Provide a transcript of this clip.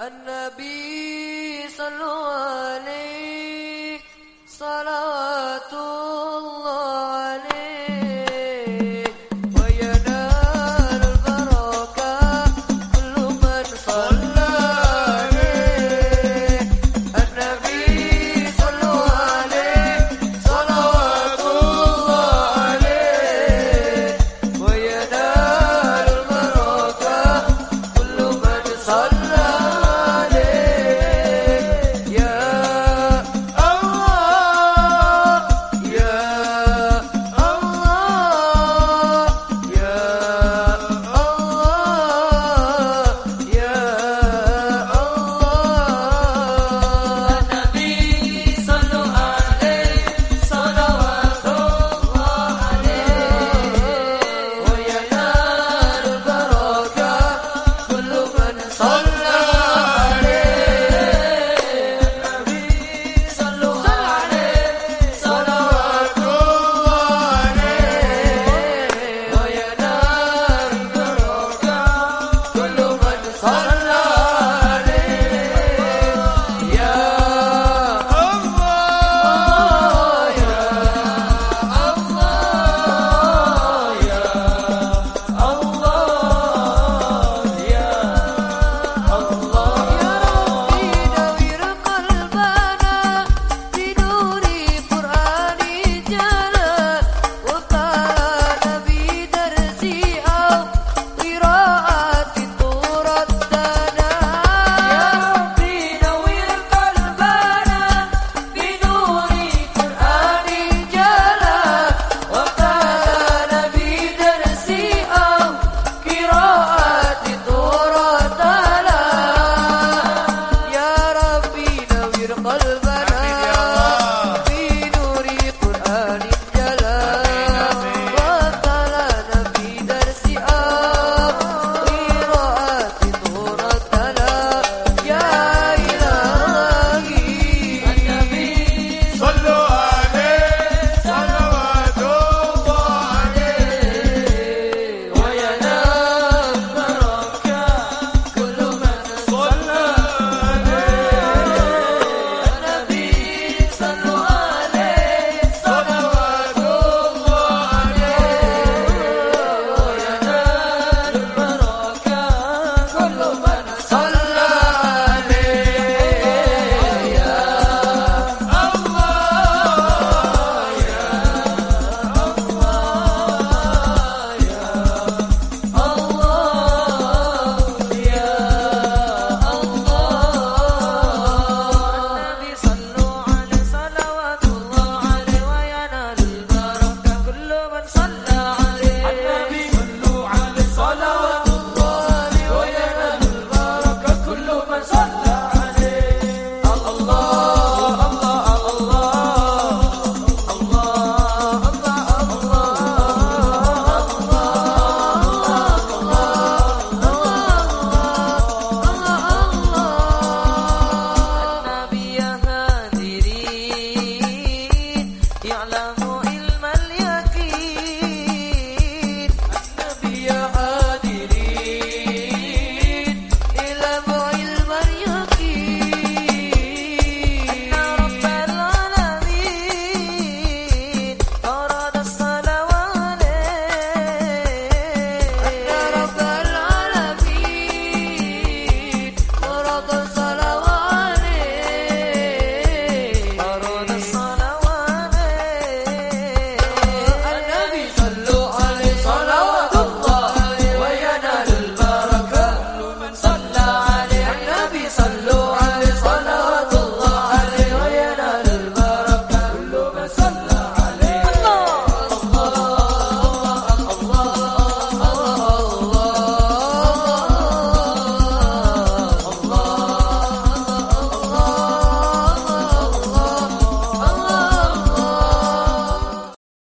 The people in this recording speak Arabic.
النبي صلى الله عليه صلاة